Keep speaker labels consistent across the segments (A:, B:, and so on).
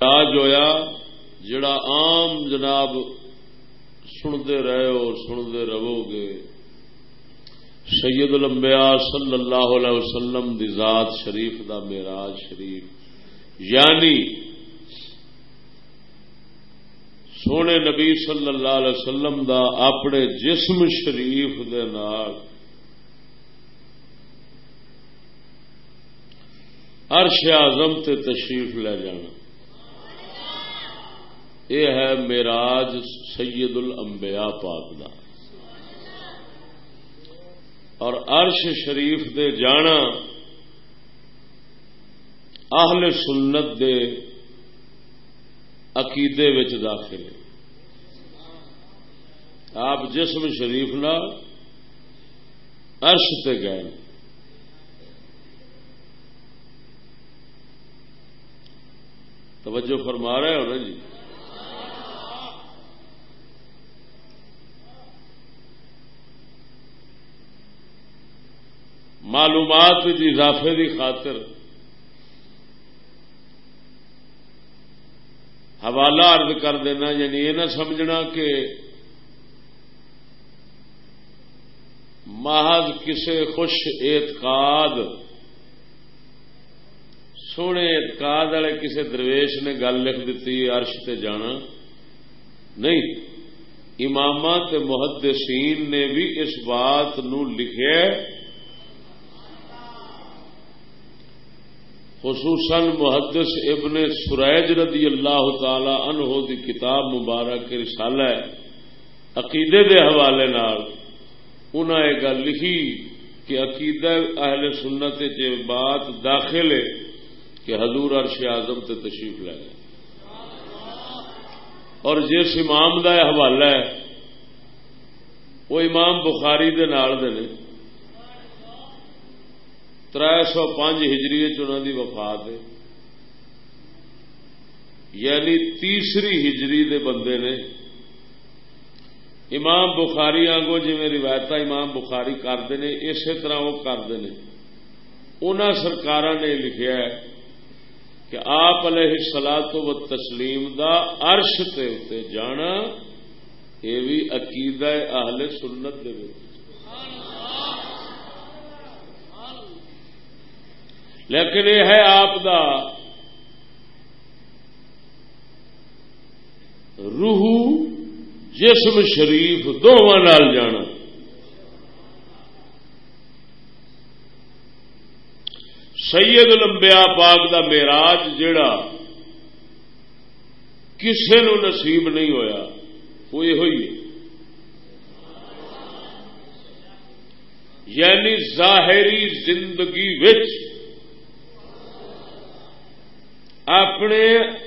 A: آج ہویا جڑا عام جناب سنتے رہے اور سنتے رہو گے، سید الانبیاء صلی اللہ علیہ وسلم دی ذات شریف دا میراج شریف۔ یعنی سونے نبی صلی اللہ علیہ وسلم دا اپنے جسم شریف دے نال۔ عرش اعظم تے تشریف لے جانا۔ یہ ہے میراج سید الانبیاء پاک دا۔ اور عرش شریف دے جانا اہل سنت دے عقیدے وچ داخل ہے۔ آپ جسم شریف نہ عرش تے گئے۔ توجہ فرما رہے ہو نا جی؟ معلومات اضافے کی خاطر حوالہ ارد کر دینا یعنی یہ نہ سمجھنا کہ محض کسی خوش اعتقاد، سونے اعتقاد والے کسی درویش نے گل لکھ دیتی عرش تے جانا۔ نہیں امام محدثین نے بھی اس بات نو لکھے۔ خصوصاً محدث ابن سریج رضی اللہ تعالی عنہ دی کتاب مبارک رسالہ عقیدے دے حوالے نال۔ انہاں یہ گل لکھی کہ عقیدہ اہل سنت بات داخل ہے کہ حضور عرش اعظم تے تشریف لے گئے۔ اور جس امام کا حوالہ ہے، وہ امام بخاری دے نال دے نے۔ تر سو پانچ ہجری انہوں وفات ہے۔ یعنی تیسری ہجری دے بندے نے امام بخاری آگو جی روایت امام بخاری کرتے ہیں اسی طرح وہ کرتے ہیں ان سرکار نے لکھا ہے کہ آپ علیہ سلا تو و تسلیم دا عرش تے جانا، یہ بھی عقیدہ اہل سنت دے لیکن یہ ہے آپ دا روح جسم شریف دونوں جانا۔ سید لمبیا پاک دا میراج جڑا کسے نو نصیب نہیں ہویا، وہ یہ ہوئی یعنی ظاہری زندگی وچ اپنے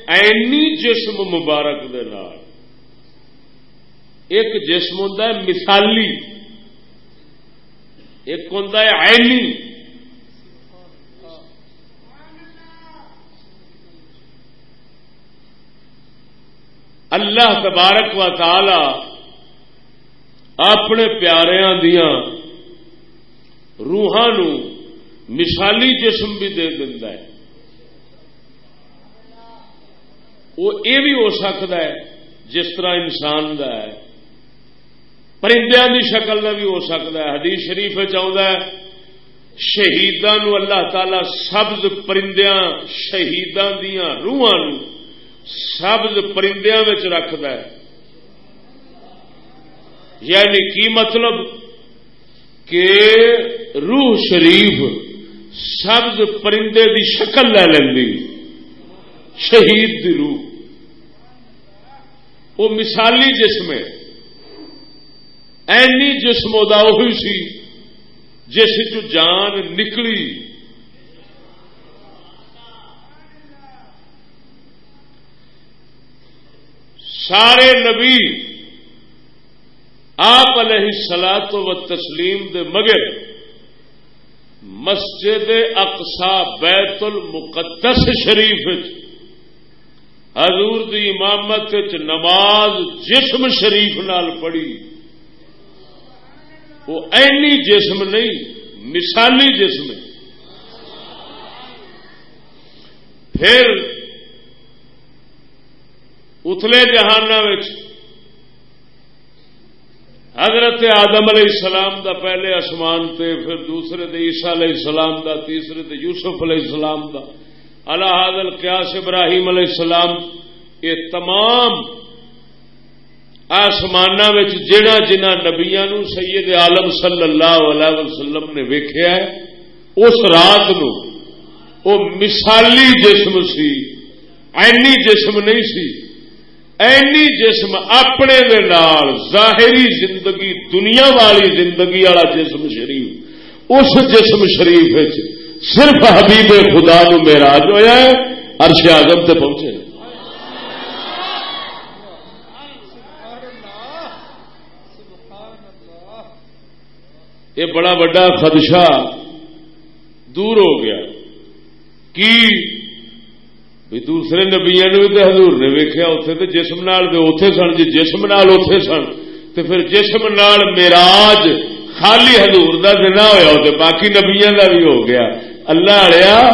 A: اینی جسم مبارک دے نال۔ ایک جسم ہوں مثالی، ایک ہوں اینی اللہ تبارک و تعالی اپنے پیاریاں دیا روحان مثالی جسم بھی دے ہے۔ وہ یہ بھی ہو سکتا ہے، جس طرح انسان کا ہے۔ پرندے کی شکل کا بھی ہو سکتا ہے۔ حدیث شریف چاہتا ہے شہیدان اللہ تعالی سبز پرندیاں شہیدان دیا روحان سبز پرندیا رکھد یعنی کی مطلب؟ کہ روح شریف سبز پرندے کی شکل لے لینی شہید دی روح۔ وہ مثالی جسم ہے۔ اینی جسم وہی سی جس جان نکلی۔ سارے نبی آپ علیہ سلا تو و تسلیم دے مگر مسجد اقسا بیت المقدس شریف حضور دی امامت نماز جسم شریف نال پڑھی۔ وہ اینی جسم نہیں، مثالی جسم۔ ہے پھر اتلے جہان حضرت آدم علیہ السلام دا پہلے آسمان تے، پھر دوسرے دے عیسیٰ علیہ السلام دا، تیسرے دے یوسف علیہ السلام دا۔ اللہ حاضل قیاس ابراہیم علیہ السلام، یہ تمام آسمان جہاں جنہ نبیا نو سید عالم صلی اللہ علیہ وسلم نے ویخیا اس رات نو وہ مثالی جسم سی، اینی جسم نہیں سی، اینی جسم اپنے ظاہری زندگی، دنیا والی زندگی والا جسم شریف، اس جسم شریف صرف حبیب خدا نو میراج ہوا ہے ارش آزم سے پہنچے۔ یہ بڑا بڑا خدشہ دور ہو گیا۔ کی؟ دوسرے نبیا نے بھی حضور نے ویکیا اتے تو جسم نال اتے سن جی جسم نال اتے سن تو پھر جسم نال میراج خالی حضور کا دن ہوا باقی نبیا کا بھی ہو گیا۔ اللہ آیا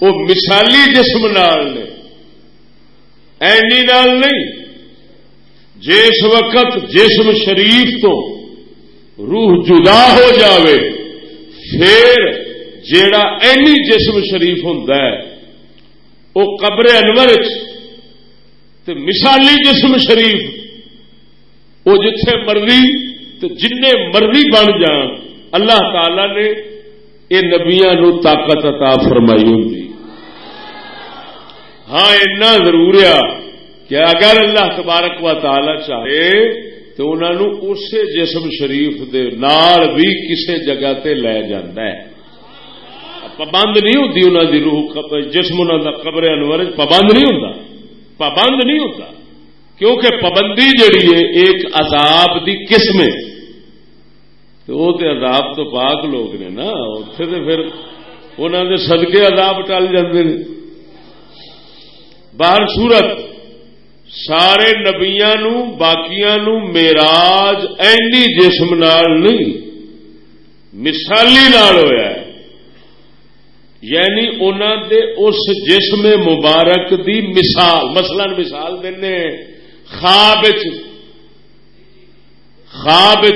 A: وہ مثالی جسم نال نے۔ اینی نال نہیں۔ جس وقت جسم شریف تو روح جدا ہو جاوے، پھر جیڑا اینی جسم شریف ہوں وہ قبر انور مثالی جسم شریف، وہ جتھے مرضی جن مرضی بن جان، اللہ تعالی نے یہ نبیا نو طاقت عطا فرمائی ہوں ہاں اینا ضرور ہے۔ کہ اگر اللہ تبارک و تعالی چاہے تو انہوں اسی جسم شریف دے نال بھی کسی جگہ تے لے جاندہ ہے۔ پابند نہیں ہوتی انہوں دی روح جسم انہوں کا قبر انور، پابند نہیں ہوتا پابند نہیں ہوتا کیونکہ پابندی جڑی ہے، ایک عذاب دی قسم ہے۔ تو وہ تو عذاب تو پاک لوگ نے نا اتنے تو پھر انہوں نے سدکے عذاب ٹل جاتے ہیں باہر سورت، سارے نبیا باقیا نو میراج اینی جسم نال نہیں، مثالی نال ہویا ہے۔ یعنی انہوں دے اس جسم مبارک دی مثال، مثلا مثال دینے خواب خواب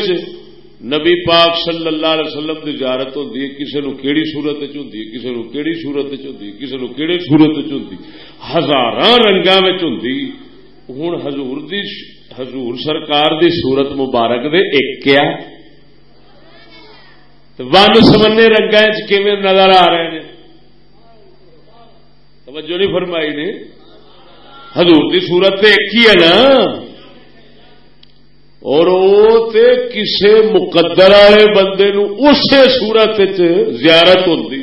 A: نبی پاک صلی اللہ علیہ وسلم کی زیارت ہوتی ہے کسی نو کیڑی صورت ہوتی ہے کسی نو کیڑی صورت ہوتی ہے کسی نو کیڑی صورت ہوتی ہزار رنگا ہوں ہوں حضور دی حضور سرکار دی صورت مبارک دے ایک کیا ون سمنے رنگا چویں نظر آ رہے ہیں توجہ نہیں فرمائی نے؟ حضور کی صورت ایک ہی ہے نا؟ اور وہ کسے مقدر والے بندے نو اسی سورت زیارت ہوتی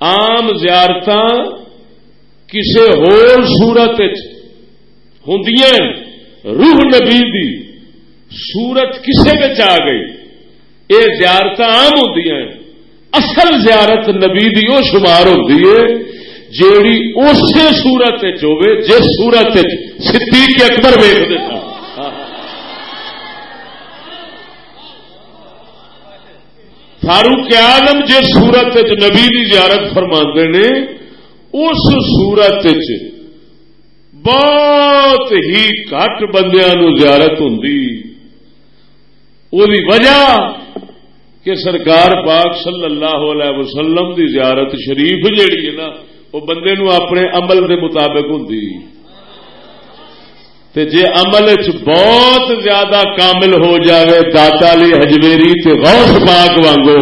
A: آم زیارت کسی ہورت ہوں روح نبی دی سورت کسے آ گئی؟ یہ زیارت آم ہوں اصل زیارت نبی دی وہ شمار ہوتی ہے، جیڑی اسی سورت ہوے جس سورت صدیق اکبر ویخ دیتا۔ فاروق آدم جس سورت نبی کی زیارت فرما نے، اس سورت بہت ہی گھٹ بندیا زیارت ہوں وجہ کہ سرکار پاک صلی اللہ علیہ وسلم دی زیارت شریف جیڑی ہے نا، وہ بندے نو اپنے عمل دے مطابق ہوں جی عمل چ بہت زیادہ کامل ہو جاوے داتا لی ہجویری تے غوث پاک وانگو،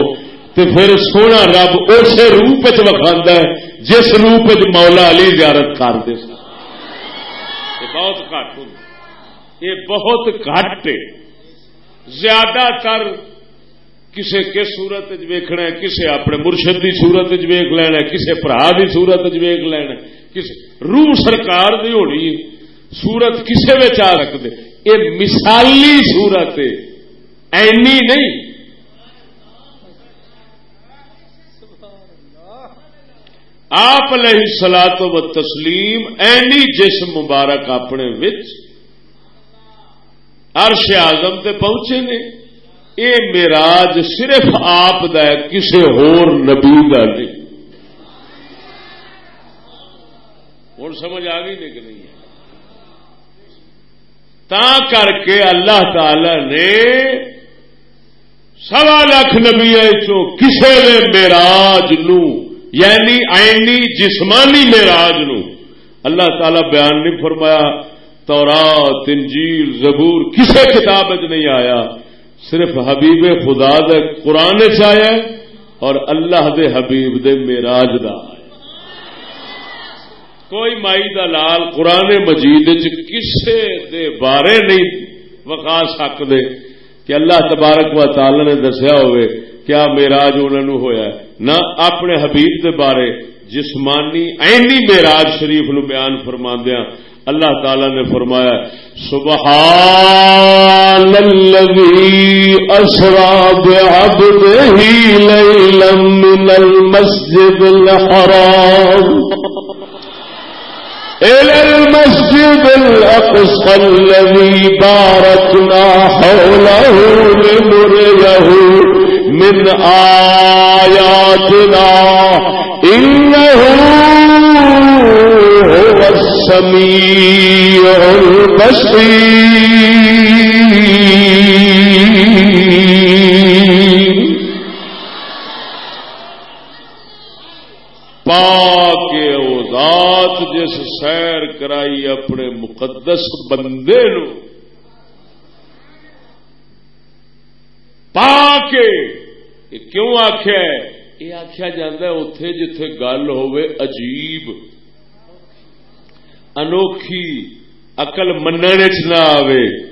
A: تے پھر سونا رب اسے روپ چکھا ہے، جس روپ چ مولا علی زیارت کرتے بہت گھٹ ہوں یہ بہت گھٹ زیادہ تر کسے کس سورت ویکنا ہے، کسے اپنے مرشد کی سورت ویک لینا کسے برا کی سورت ویک لینا کسے۔ روح سرکار دی ہونی سورت کسے آ سکتے یہ مثالی سورت اینی نہیں۔ آپ علیہ سلا تو تسلیم اینی جسم مبارک اپنے عرش آزم تے پہنچے نے۔ یہ میراج صرف آپ کسی ہور نبی کا نہیں۔ ہوں سمجھ آ گئی نہیں کہ نہیں؟ تا کر کے اللہ تعالی نے سوا لاکھ نبیا کسی نے میراج نو یعنی آئنی جسمانی میراج نو۔ اللہ تعالی بیان نہیں فرمایا، تورات، انجیل، زبور کسی کتاب نہیں آیا۔ صرف حبیب خدا دے قرآن چیا اور اللہ دے حبیب دے میراج دا کوئی مائی دا لال قرآن مجید کسے دے بارے نہیں وقا سکتے کہ اللہ تبارک و تعالی نے دسیا ہوئے کیا میراج انہوں ہویا ہے؟ نہ اپنے حبیب کے بارے، جسمانی اینی میراج شریف نو بیان فرما دیا اللہ تعالی نے فرمایا سبحان الذي اسرا بعبده ليلا من المسجد الحرام۔ إلى المسجد الأقصى الذي باركنا حوله لنريه من آياتنا. إنه هو السميع البصير. کرائی اپنے مقدس بندے نو۔ پا کے کیوں آخیا یہ آخیا جا اتے جتھے گل عجیب۔ انوکھی اقل من نہ آئے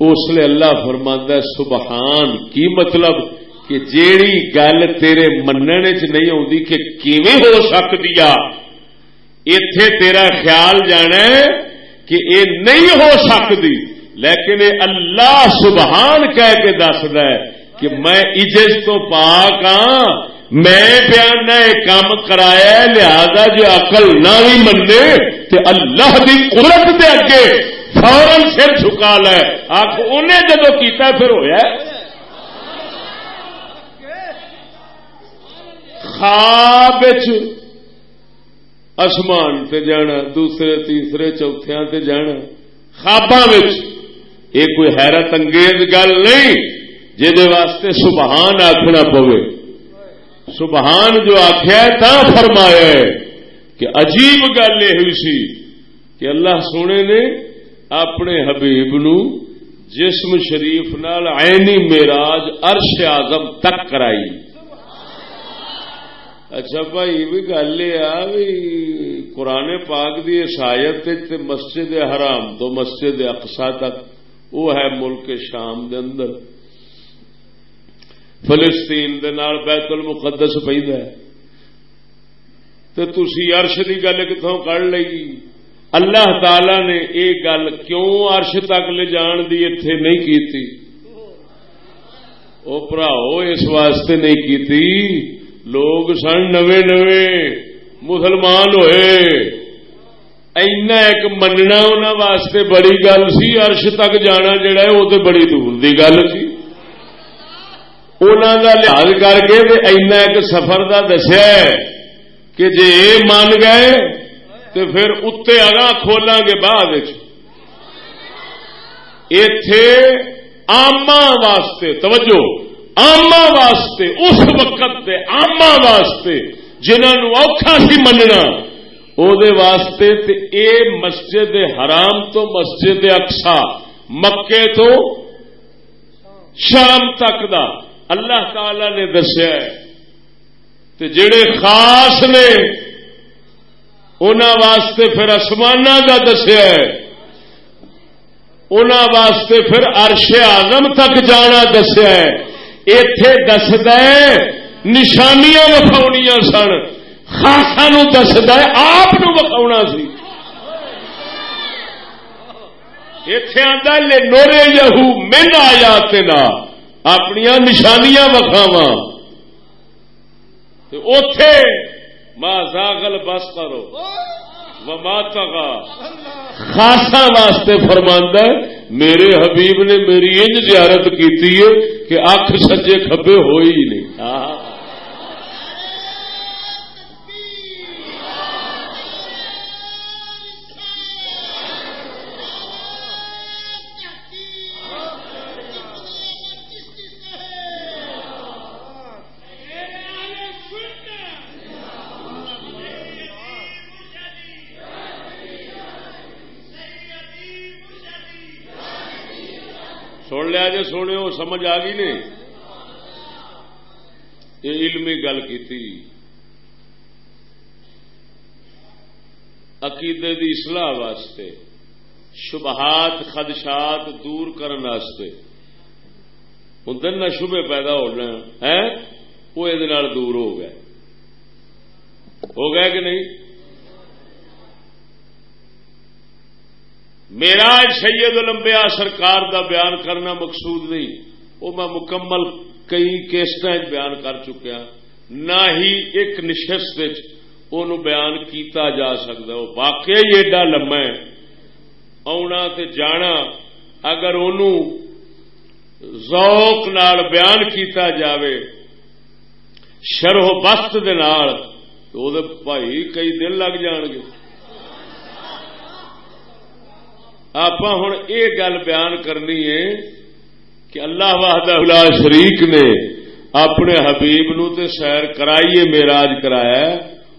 A: اس لیے اللہ فرماندہ سبحان، کی مطلب؟ کہ جیڑی گل تیرے مننے چ نہیں آتی کہ کیویں ہو سکتی ہے اتے تیرا خیال جانا ہے کہ یہ نہیں ہو سکتی، لیکن اللہ سبحان کہہ کے دسد کہ میں اجز تو پاک ہاں میں بیان کام کرایا لہذا جو اقل نہ بھی منے تو اللہ کی قدرت دے اگے فورن سر چکا لے۔ آخ انہیں جدو کیتا پھر ہویا خواب آسمان تے جانا، دوسرے، تیسرے چوتھے تے جانا۔ خواباں یہ کوئی حیرت انگیز گل نہیں جہد واسطے سبحان آخنا پوے۔ سبحان جو آخیا تا فرمایا کہ عجیب گل یہ ہوئی سی کہ اللہ سونے نے اپنے حبیب نو جسم شریف نال عینی میراج عرش آزم تک کرائی۔ اچھا بھائی بھی گل یہ قرآن پاک دی شاید مسجد حرام تو مسجد اقسا تک وہ ہے ملک شام دے اندر فلسطین دے نال بیت المقدس پہ تو تھی ارش کی گل کتوں کڑ لی اللہ تعالی نے یہ گل کیوں ارش تک لے جان دی اتے نہیں کی وہ پراؤ اس واسطے نہیں کی لوگ سن نوے نوے مسلمان ہوئے اینا ایک مننا انہوں واسطے بڑی گل سی ارش تک جانا جڑا ہے وہ تو بڑی دور کی گل سی انہوں کا لحاظ کر کے اینا ایک سفر کا دسیا کہ جی یہ من گئے تو پھر اتنے اگاں کھولاں گے بعد اتے آما واسطے توجہ آما واسطے، اس وقت دے آما واسطے جنہوں اوکھا سی مننا، او دے واسطے تے اے مسجد حرام تو مسجد اقسا مکے تو شام تک دا۔ اللہ تعالی نے دسیا تے جڑے خاص نے انہوں واسطے پھر آسمان کا دسیا انہوں واسطے پھر عرش آزم تک جانا دسیا ہے۔ اتے دسد نشانیاں وکھایا سن۔ خاصا نو دسد آپ وکھا سی۔ اتے آتا لے نورے یہو، من آیا تنا اپنی نشانیاں وکھاوا اتے ماں زاغل بس کرو۔ خاصا واسطے فرماندہ میرے حبیب نے میری انج زیارت کی کہ اکھ سجے کبے ہوئی نہیں۔ ہاں۔ سونے وہ سمجھ آ گئی نے؟ یہ علمی گل کی عقیدے دی اصلاح واسطے، شبہات، خدشات دور کرنے ہوں نہ شبے پیدا ہونا ہے وہ یہ دور ہو گیا ہو گیا کہ نہیں؟ میرا سید لمبیا سرکار دا بیان کرنا مقصود نہیں۔ وہ میں مکمل کئی کیسٹ بیان کر چکیا نہ ہی ایک نشست بیان کیتا جا سکتا وہ واقعی ایڈا لما آنا تے جانا، اگر ذوق نال بیان کیتا جاوے، شرح بست تو بھائی کئی دن لگ جان گے۔ آپ ہوں یہ گل بیان کرنی ہے کہ اللہ واہدہ شریک نے اپنے حبیب نو تے سیر کرائیے میراج کرایا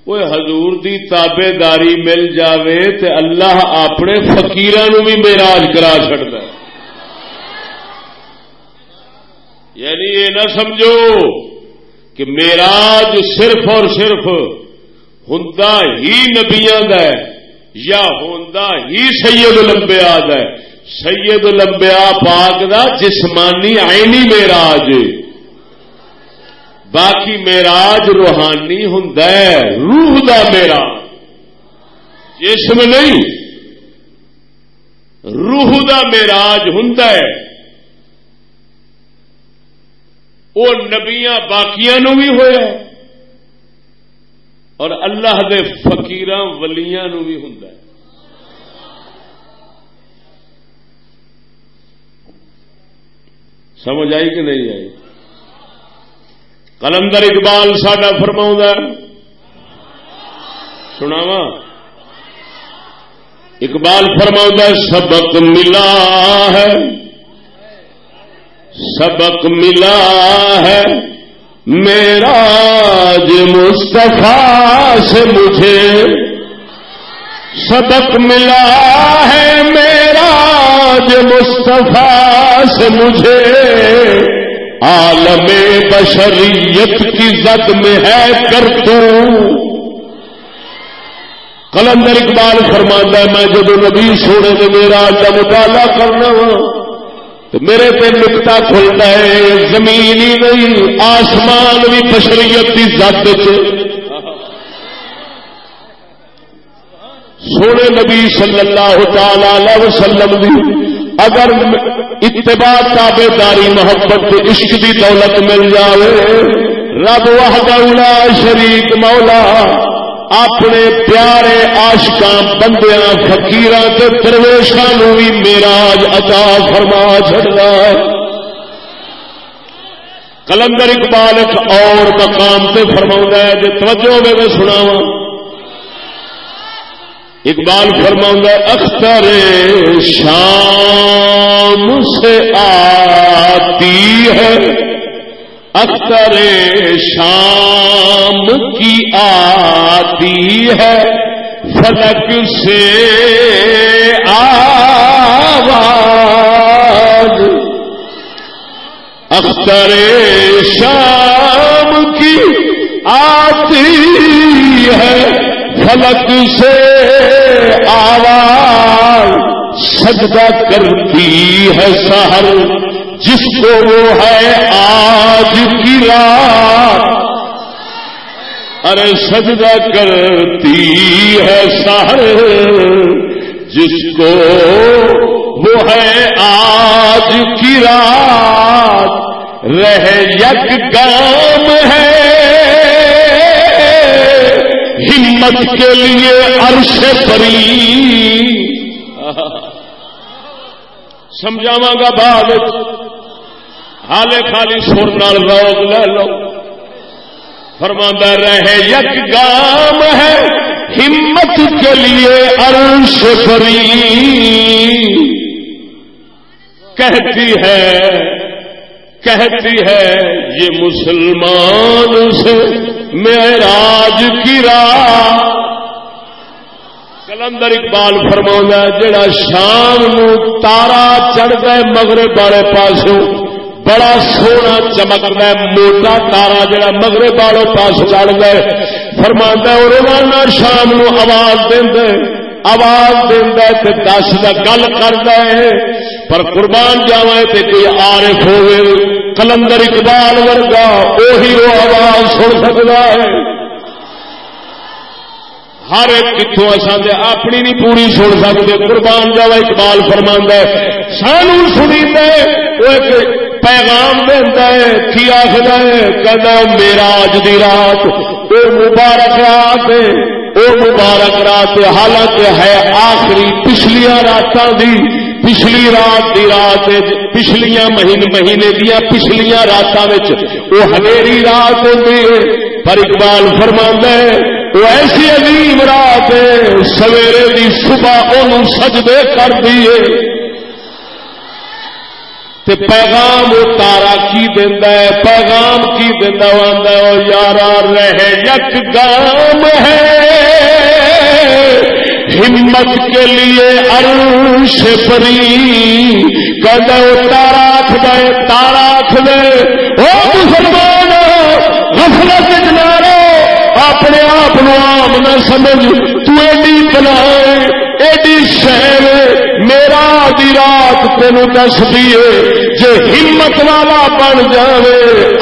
A: وہ حضور دی تابے داری مل جاوے تے اللہ اپنے نو بھی میراج کرا چڑتا یعنی یہ نہ سمجھو کہ میراج صرف اور صرف ہوں ہی نبیا یا ہوں ہی سید لمبیا ہے۔ سید لمبیا پاک دا جسمانی آئنی میراج باقی میراج روحانی ہوں روح دا میرا جسم نہیں، روح دا میراج ہوں وہ نبیا باقیا نو بھی ہوا اور اللہ دے فکیر ولیاں نو بھی ہوں سمجھ آئی کہ نہیں آئی؟ کلندر اقبال ساڈا فرما سناوا اقبال فرما سبق ملا ہے۔ سبق ملا ہے۔ میرا مصطفیٰ سے مجھے سبق ملا ہے، میرا مصطفیٰ سے مجھے عالم بشریت کی زد میں ہے کر تو۔ کلندر اقبال فرمانا میں جب نبی سونے میں میرا کا مطالعہ کرنا ہوں تو میرے پہ نکتا کھلتا ہے، زمین ہی نہیں، آسمان بھی بشریت کی زد سونے نبی صلی اللہ تعالی وسلم دی، اگر اتباع تابے داری محبت عشق دی دولت مل جائے رب وحدہ شریک مولا۔ اپنے پیارے آشکاں بندیاں فکیر درویشاں بھی میراج عطا فرما چڑا کلندر اقبال ایک اور مقام سے فرما ہے جو توجہ میں سناواں۔ اقبال فرما اختر شام سے آتی ہے۔ اختر شام کی آتی ہے، فلک سے آواز۔ اختر شام کی آتی ہے، فلک سے آواز۔ سجدہ کرتی ہے سہر جس کو وہ ہے آج کی رات۔ ارے سجدہ کرتی ہے سہر جس کو وہ ہے آج کی رات۔ رہ یک گام ہے۔ ہمت کے لیے عرش پری۔ سمجھاوا گا بعد حالے خالی سر نال روگ لے لو۔ فرما رہے یک گام ہے ہمت کے لیے عرش پری کہتی ہے کہتی ہے، یہ مسلمان سے معراج کی راہ۔ کلندر اقبال فرما جڑا شام نو تارا چڑھ گئے مغرے والے پاسوں بڑا سونا چمکتا ہے، موٹا تارا جڑا مغرے والے پاس چڑھ گئے فرما روزانہ شام نو آواز دے آواز دینا دس کا گل کرتا ہے۔ پر قربان جاوا تے کوئی عارف ہوئے کلندر اقبال ورگا وہی وہ آواز سن سکتا ہے۔ ہر ایک کتوں اصل اپنی نہیں پوری سن سکتے قربان جاوا اقبال فرما سانو سنی وہ پیغام دینا ہے کی آخر ہے کہنا میرا اج دی رات وہ مبارک رات ہے وہ مبارک رات حالانکہ ہے آخری پچھلیا راتاں دی، پچھلی رات دی رات پچھلیاں مہینے مہینے دیا پچھلیاں راتاں وہ ہنیری رات ہوتی ہے، پر اقبال فرما ہے وہ ایسی عظیم رات ہے، سویرے دی صبح ان سجدے کر دیے تے پیغام تارا کی دینا ہے، پیغام کی دینا آدھا وہ یارا رہ یک گام ہے۔ ہمت کے لیے عرش پری کہ تارا آخ دے تارا آخ دے وہ مسلمان غفلت نہ اپنے آپ آم نہ سمجھ۔ تو ایڈی بنا ایڈی شہر میرا آدھی رات تین دس دیے جی ہمت والا بن جائے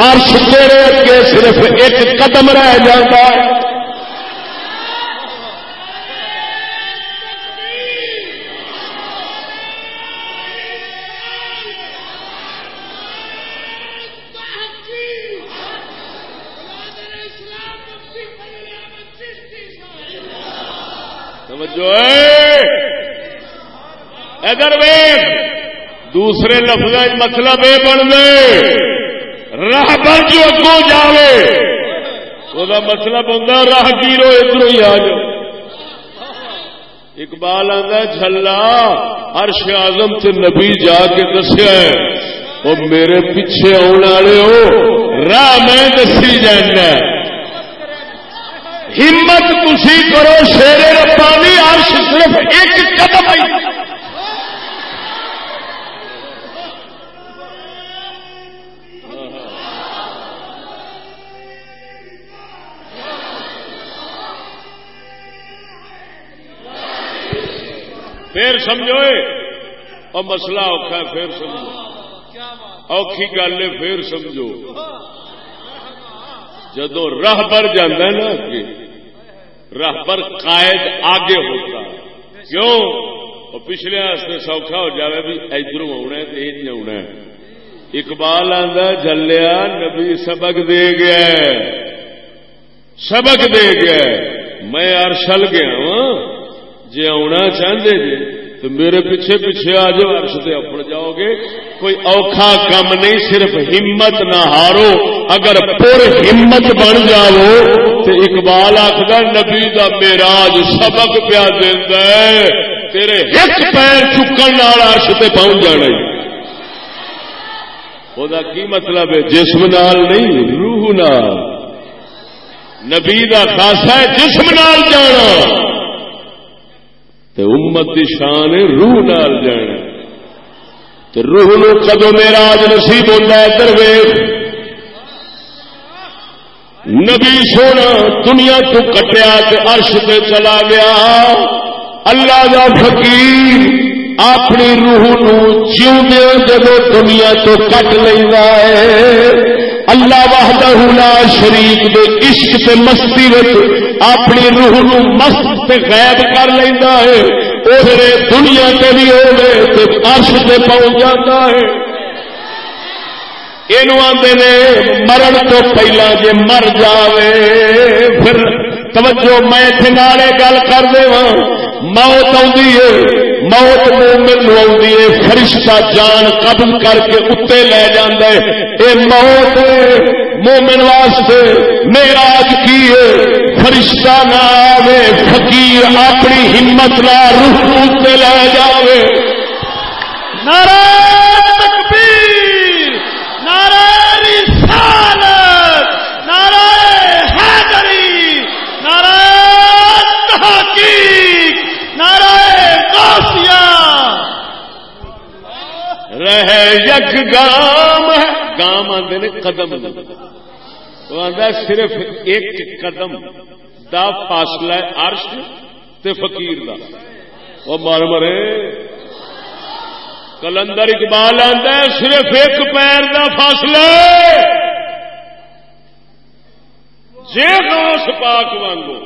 A: ارش تیرے اگے صرف ایک قدم رہ جاتا ہے؟ ادھر ویگ دوسرے لفظ مطلب یہ بن گئے راہ پر جو اگوں جاوے۔ وہ مطلب ہوں راہ گیرو ادھر ہی آ جاؤ۔ اقبال آتا جلا ہرش آزم سے نبی جا کے دسیا وہ میرے پیچھے آنے والے ہو، راہ میں دسی جانا ہمت تھی کرو شیر ربانی عرش صرف ایک قدم پھر سمجھو اور مسئلہ اوکھا پھر سمجھو۔ اوکھی گل ہے پھر سمجھو۔ جدو راہ بر جانا نا کہ رہبر قائد آگے ہوتا کیوں؟ وہ پچھلے ہاستے سوکھا ہو جائے بھی ادھر آنا تو یہ آنا اقبال آدھا جلیا نبی سبق دے گیا سبق دے گیا میں ارشل گیا وا جی آنا چاہتے جی تو میرے پیچھے پیچھے آ جاؤ ارش سے اپڑ جاؤ گے۔ کوئی اوکھا کم نہیں، صرف ہمت نہ ہارو۔ اگر پور ہمت بن جاؤ تے اقبال آخر نبی دا میراج سبق پیا دینا تیرے ایک پیر چکن عرش تے پہنچ جانا وہ کی مطلب ہے، جسم نال نہیں، روح نال۔ نبی دا خاصا ہے، جسم نال جانا۔ تے امت دی شان روح نال جانا تے روح نو کدو میراج نصیب ہوتا ہے، درویش۔ نبی سونا دنیا تو کٹیا عرش پہ چلا گیا۔ اللہ کا فقیر اپنی روح نو جب دنیا تو کٹ لینا ہے۔ اللہ وحدہ لا شریف دے عشق تے مستی اپنی روح نو مست تے غائب کر لینا ہے۔ وہ دنیا تے بھی ہوگے عرش تے پہنچ جاتا ہے۔ یہ آدھے مرن تو پہلا جی مر جاوے، پھر توجہ میں نالے گل کر دے موت آئی ہے۔ موت مومن آئی ہے، فرشتہ جان قبل کر کے اتنے لے جاندے اے موت، مومن واسطے میراج کی ہے۔ فرشتہ نہ آوے، فقیر اپنی ہمت نہ، روح اتنے لے جاوے۔ نعرہ! آدھے نے قدم وہ آدھا صرف ایک قدم دا فاصلہ ہے عرش تے فقیر دا۔ وہ مر مرے۔ کلندر اقبال آتا ہے صرف ایک پیر دا فاصلہ جے غوث پاک وانگو۔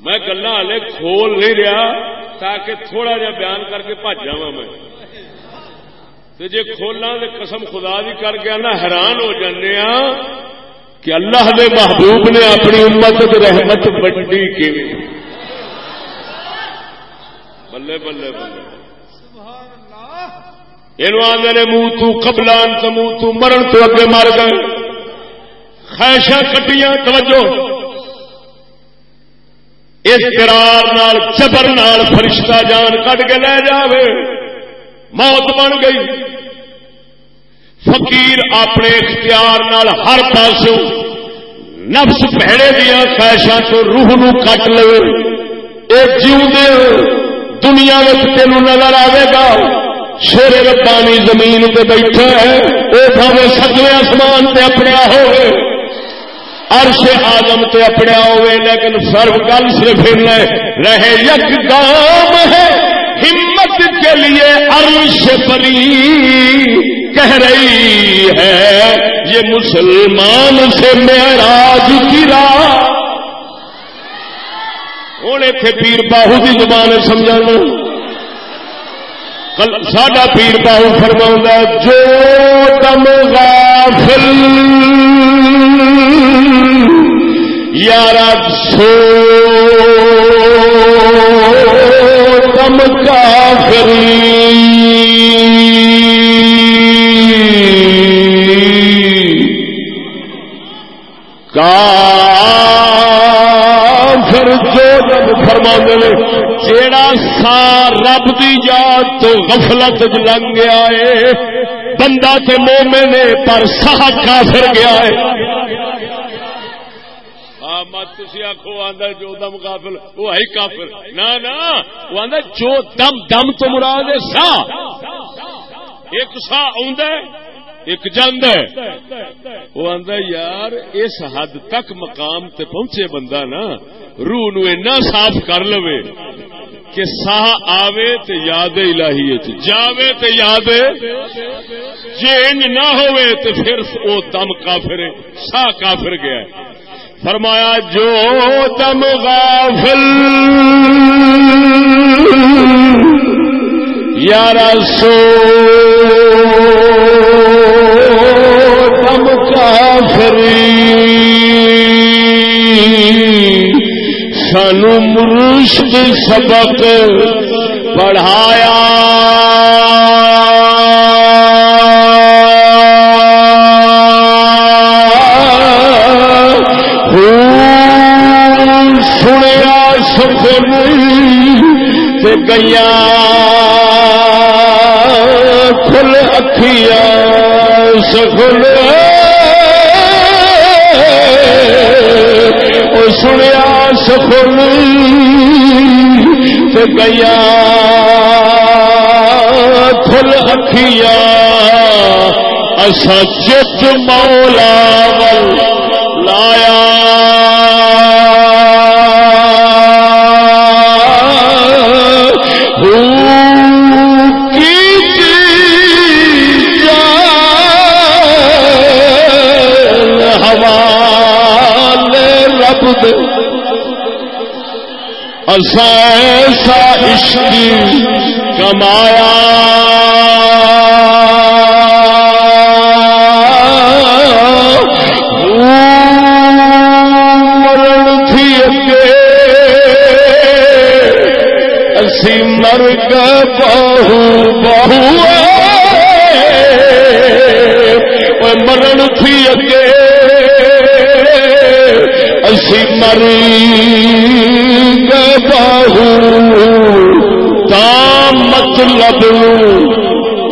A: میں گلا ہلے کھول نہیں رہا تاکہ تھوڑا جا بیان کر کے بج جا میں۔ جی کھولنا تو قسم خدا بھی کر گیا نا حیران ہو جانے ہاں کہ اللہ دے محبوب نے اپنی امت رحمت بنڈی کی بلے بلے بلے۔ یہ آدھے منہ تو قبلان تو منہ تو مرن تو اگے مر گئے۔ خواہشاں کٹیاں، توجہ۔ اس نال چبر نال فرشتہ جان کٹ کے لے جاوے۔ موت بن گئی۔ فقیر اپنے اختیار نال ہر پاس نفس پہڑے دیا خواہشاں تو روح نو کٹ لے۔ ایک جیو دنیا تین نظر آئے گا، شیر ربانی زمین پہ بیٹھا ہے وہ بھاوے سجوے آسمان پہ اپنے ہوئے۔ عرش آدم تو اپنے ہوئے، لیکن سرو گل صرف رہے یک گام ہے۔ ہمت کے لیے عرش پری کہہ رہی ہے، یہ مسلمان سے معراج کی راہ۔ ہوں اتنے پیر باہو کی زبان سمجھا ساڈا پیر باہو فرما جو دم غافل۔ یار سو تم کافری۔ کافر جو رب فرما دے جیڑا سا رب دی یاد تو غفلت لنگ گیا ہے، بندہ تے مومن پر سا کافر گیا ہے۔ مت تھی آخو آدھا جو دم کافل وہ ہے کافر۔ نہ وہ آدھا جو دم دم تو مراد ہے سا۔ ایک سا ایک جند ہے۔ وہ آدھا یار، اس حد تک مقام تے پہنچے بندہ نا، روح نو اینا صاف کر لو کہ سا آوے تے یاد الہی جاوے تے یاد جی انج نہ ہوئے تے پھر وہ دم کافر سا کافر گیا ہے۔ فرمایا جو تم غافل یار سو تم کافری سانو مرشد سبق پڑھایا۔ گیا کھل اکھیا سکھل سنیا سکھل گیا کھل اکھیا اصا چت مولا لایا ایسا عشق کمایا مرن تھی اسی مر بہو بہو مرن تھی اگے بہو تا مطلب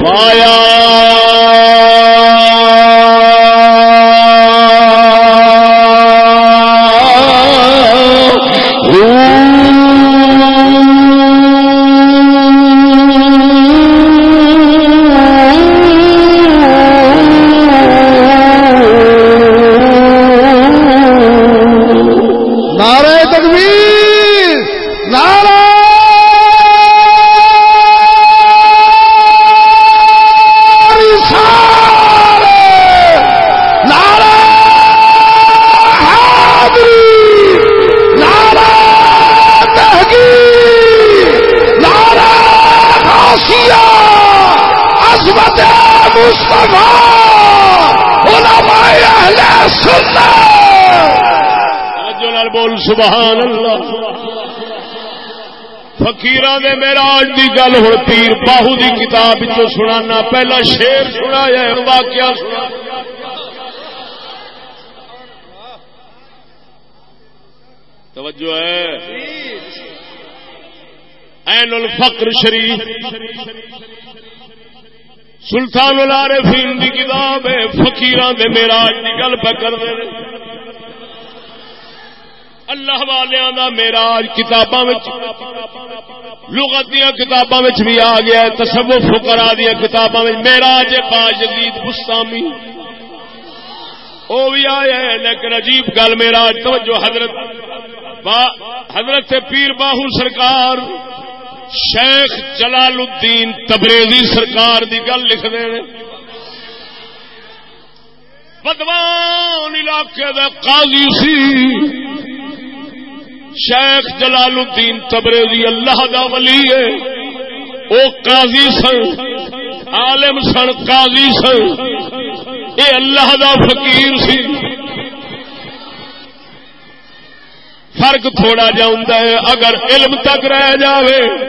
A: پایا سبحان اللہ۔ فکیر دے میراج دی گل ہو پیر باہو دی کتاب سنانا، پہلا شیر سنا ہے، واقعہ سنا توجہ ہے۔ این الفقر شریف۔ سلطان العارفین دی کتاب ہے فقیراں دے معراج دی گل پہ کر دے اللہ والیاں دا معراج کتاباں وچ، لغت دیا کتاباں وچ بھی آ گیا ہے، تصوف فقرا دیا کتاباں وچ، معراج با یزید بستامی۔ او بھی آیا ہے لیکن عجیب گل معراج، توجہ حضرت با، حضرت پیر باہو سرکار، شیخ جلال الدین تبریزی سرکار دی گل لکھ دے بدوان علاقے دا قاضی سی شیخ جلال الدین تبریزی اللہ دا ولی ہے۔ او قاضی سن، عالم سن، قاضی سن۔ اے اللہ دا فقیر سی۔ فرق تھوڑا جا ہے، اگر علم تک رہ جاوے،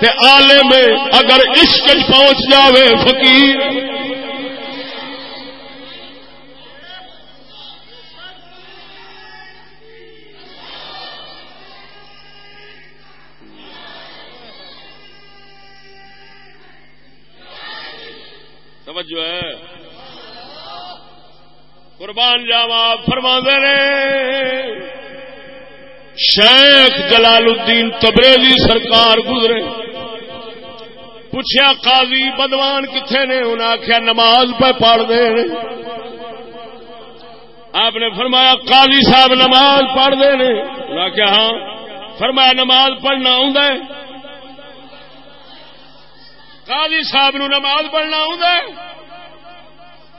A: تے عالم اگر عشق پہنچ جاوے، فقیر۔ توجہ ہے۔ قربان جاوا فرما نے۔ شیخ جلال الدین تبریلی سرکار گزرے۔ پوچھا قاضی بدوان کتنے نے؟ انہیں آخیا نماز پہ پڑھ دے آپ نے فرمایا، قاضی صاحب نماز پڑھ دے انہیں آخیا ہاں۔ فرمایا، نماز پڑھنا ہوں قاضی صاحب نو نماز پڑھنا ہوں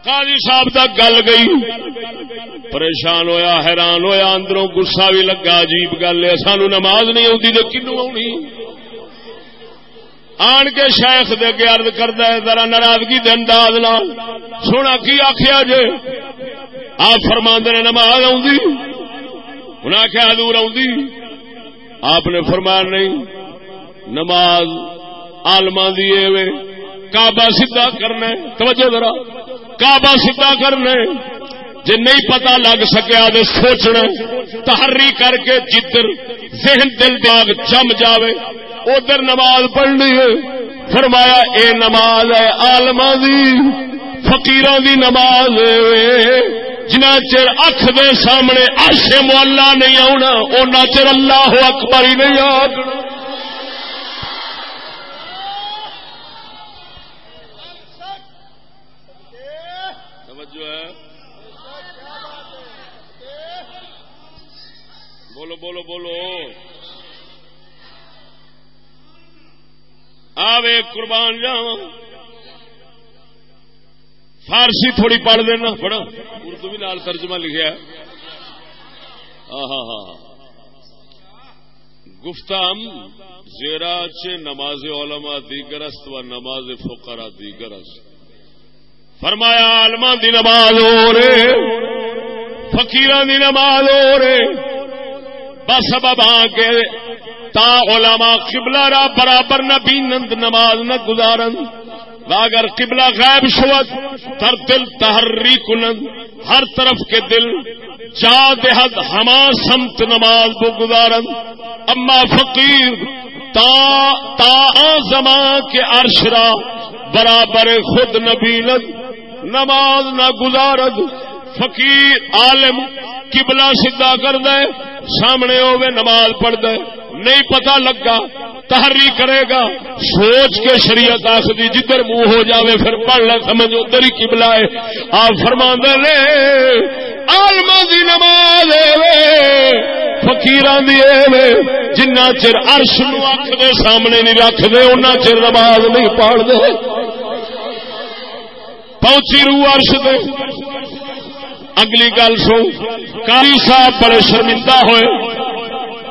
A: قاضی صاحب تک گل گئی۔ پریشان ہویا، حیران ہویا، اندروں گسا بھی لگا، عجیب گل ہے۔ سانو نماز نہیں آتی تو کنو آنی آن کے شیخ دے کے ارد کرتا ہے، ذرا ناراضگی دے انداز نال۔ سونا کی آخیا جے؟ آپ فرما نے نماز آدھی انہیں آخیا دور آدھی آپ نے فرمایا نہیں، نماز آلما دیے کعبہ سیدھا کرنا توجہ ذرا۔ کعبہ سیدھا کرنا جی نہیں پتا لگ سکیا تو سوچنا تحری کر کے جدھر ذہن دل باغ جم جاوے۔ ادھر نماز پڑھنی ہے۔ فرمایا، اے نماز ہے آلما دی فقیر دی نماز جنا چر اکھ دے سامنے آشے مولا نہیں آنا اُنہ چر اللہ اکبر ہی نہیں آنا بولو بولو بولو۔ آوے قربان جاؤ فارسی تھوڑی پڑھ دینا پڑھو۔ اردو بھی نال ترجمہ لکھا ہاں ہاں ہاں زیرا چ نماز علماء دیگرست و نماز فقرا دیگرست فرمایا، علماء دی نماز ہو رہے، فقیران دی نماز ہو رہے۔ بسبب کے تا علماء قبلہ را برابر نہ بینند، نماز نہ گزارن اگر قبلہ غائب شوت، تر دل تحری کنند۔ ہر طرف کے دل چا دہد ہما سمت نماز بو گزارن اما فقیر تا تا زمان کے عرشرا برابر خود نبیند نماز نہ گزارد۔ فقیر، عالم، قبلہ سیدھا کر دے سامنے ہوئے نماز پڑھ دے۔ نہیں پتا لگا، تحری کرے گا۔ سوچ کے شریعت آخری جدھر منہ ہو جاوے، پھر پڑھ لے سمجھ ادھر ہی قبلہ ہے۔ آپ فرما دے آلما دی نماز فکیر جنا چر ارش نو اک دے سامنے نہیں رکھ دے ان چر نماز نہیں پڑھ دے پہنچی رو ارش دے۔ اگلی گل سو کاری صاحب بڑے شرمندہ ہوئے۔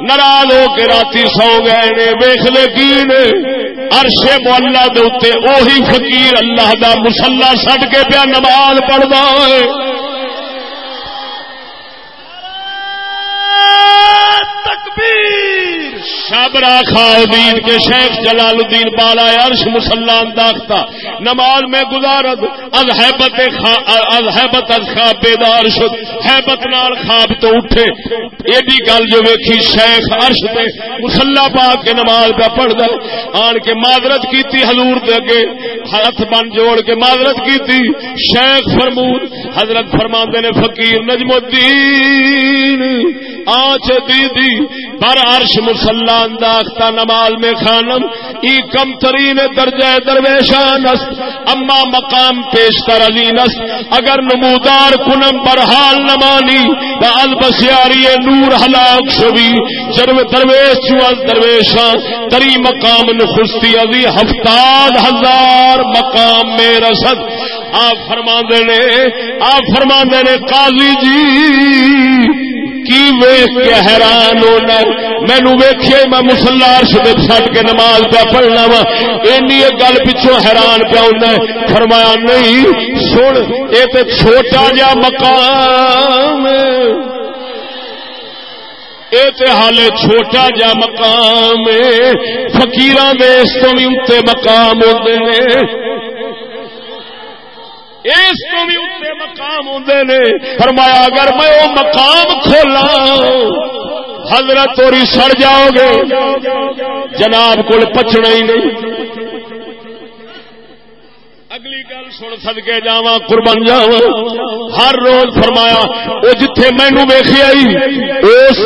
A: ناراض ہو کے رات سو گئے نے ویخلے کی نے۔ ارشے مولا دے اوہی فقیر اللہ دا مسلا سٹ کے پیا نماز پڑھتا ہوئے۔ ابرا خالدین کے شیخ جلال الدین بالا عرش مسلمان داختا۔ نماز میں گزارت از حیبت از حیبت از خواب بیدار شد۔ حیبت نال خواب تو اٹھے۔ ایڈی گل جو ویکھی، شیخ عرش تے مسلح پا کے نماز پہ پڑھ دے آن کے معذرت کیتی حضور دے اگے، ہاتھ بن جوڑ کے معذرت کیتی۔ شیخ فرمود، حضرت فرماندے نے، فقیر نجم الدین، آنچ دی دی بر عرش مسلح اللہ انداختہ نماز میں خانم، ای کم ترین درجہ درویشان است، اما مقام پیش کر عزین است۔ اگر نمودار کنم برحال نمانی، با البسیاری نور حلاک شوی۔ جرم درویش چو از درویشان، تری مقام نخستی ازی ہفتاد ہزار مقام میں رسد۔ آپ فرما دینے آپ فرما دینے قاضی جی کی ویخ کے حیران ہونا مینو ویخے میں مسلار سدھ سٹ کے نماز پہ پڑھنا وا۔ این گل پچھو حیران پہ ہونا فرمایا، نہیں، سن یہ تو چھوٹا جا مقام حال چھوٹا جا مقام فکیر اس کو بھی اتنے مقام ہوتے ہیں اس تو بھی اتنے مقام ہوں نے۔ فرمایا، اگر میں وہ مقام کھولا حضرت توری سڑ جاؤ گے۔ جناب کو پچنا ہی نہیں۔ اگلی گل سن سد کے جا قربان جا ہر روز فرمایا وہ جتھے مینو ویخیا اس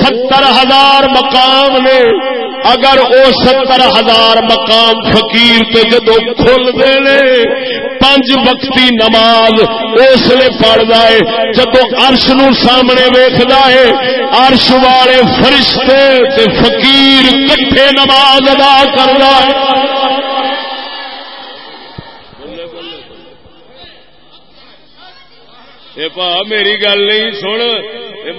A: ستر ہزار مقام نے۔ اگر وہ ستر ہزار مقام فقیر تے جدو کھل دے پانچ وقتی نماز اس لیے پڑھتا ہے جدو ارش نو سامنے ویختا ہے ارش والے فرشتے تے فقیر کٹھے نماز ادا کرتا ہے میری گل نہیں سن۔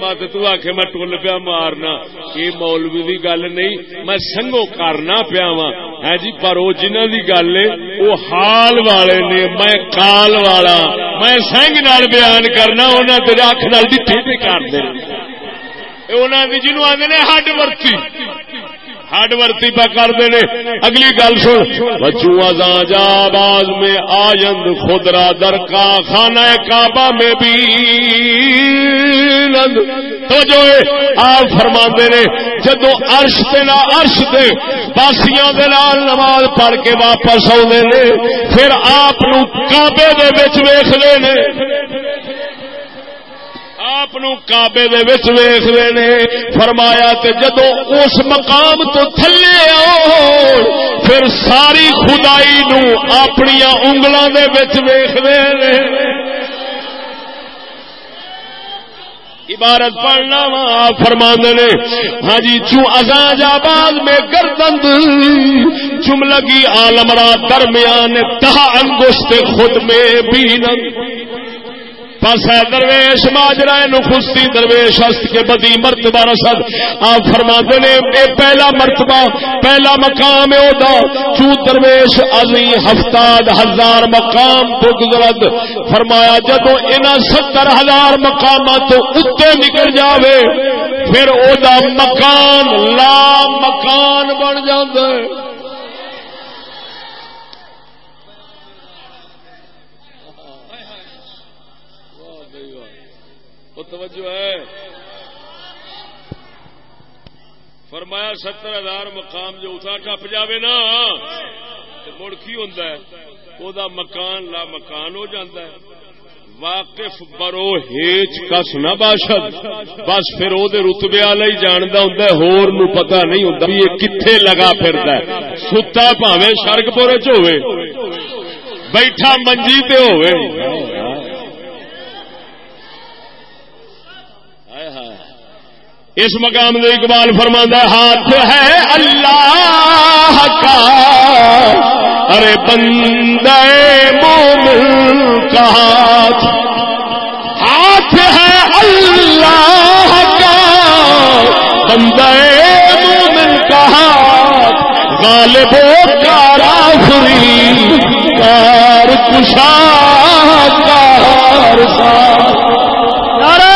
A: مت تو آخ میں ٹول پیا مارنا۔ یہ مولوی کی گل نہیں، میں سنگو کرنا پیا وا ہے جی پر وہ جنہ کی گل ہے وہ حال والے نے، میں کال والا۔ میں سنگ نال بیان کرنا انہوں نے اکھ نال ڈٹے کر دے جنوب آدھے ہڈ ورتی۔ ہڈ ورتی پہ کر دے اگلی گل سن۔ بچوں جا باز میں آجند خدرا در کا خانہ کعبہ میں بھی تو جو آپ فرما نے، جدو ارش نا ارش دے باسیاں دے نال نماز پڑھ کے واپس آدھے نے، پھر آپ کعبے دے ویخ لے آپ کابے ویخ نے۔ فرمایا تے جدو اس مقام تو تھلے آؤ، پھر ساری خدائی نو اپنی انگلوں کے ویخ عبارت پڑھنا وا فرما نے ہاں جی چوں ازاں آباد میں گردند چم لگی آلمرا درمیان تہ انگوشت خود میں بھی نند پس ہے درویش ماجرا خستی درویش، ہست کے بدی، مرتبہ رسد۔ آپ فرما نے اے پہلا مرتبہ، پہلا مقام ہے دا چو درویش ازی ہفتاد ہزار مقام تو گزرد۔ فرمایا جدو ان ستر ہزار مقامات تو اتنے نکل جاوے، پھر او دا مکان، لا مکان بن جاندے توجہ ہے فرمایا ستر ہزار مقام جو اتنا ٹپ جائے نا مڑ کی ہوں مکان لا مکان ہو جاتا ہے۔ واقف برو ہیچ کس نہ باشد، بس پھر وہ رتبے والا ہی جانتا ہوں ہور نو پتا نہیں ہوں یہ کتنے لگا پھر ستا پاوے شرک پورے چ ہوئے، بیٹھا منجی تے ہوئے۔ اس مقام میں اقبال فرماندہ ہاتھ ہے اللہ کا۔ ارے بندے مومن کا ہاتھ۔ ہاتھ ہے اللہ کا۔ بندے مومن کا ہاتھ۔ غالب و کارا فری کار کشا کار ساتھ۔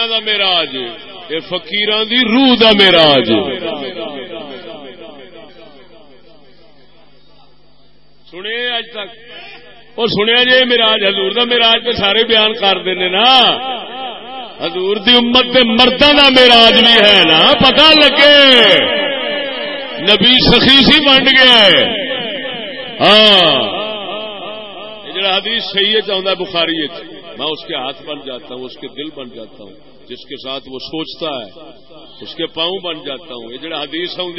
A: کہنا دا میرا آج یہ فکیر دی روح دا میرا آج سنے اج تک۔ اور سنیا جی میراج ہزور کا میراج تو سارے بیان کرتے ہیں نا۔ حضور دی امت کے مردوں کا میراج بھی ہے نا پتا لگے۔ نبی سخی سی بن گیا ہاں۔ جڑا حدیث صحیح ہے چاہتا ہے بخاری میں اس کے ہاتھ بن جاتا ہوں، اس کے دل بن جاتا ہوں۔ جس کے ساتھ وہ سوچتا ہے، اس کے پاؤں بن جاتا ہوں۔ یہ جڑا حدیث آؤں